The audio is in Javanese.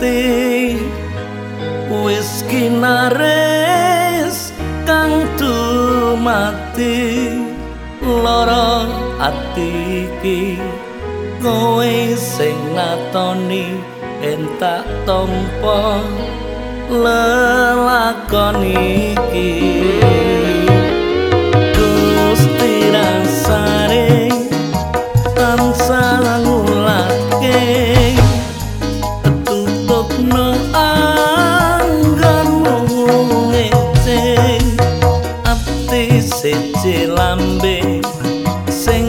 ati wis kinares kang mati lara ati iki kowe sing natoni entak tompo lelakon iki siji lambe sing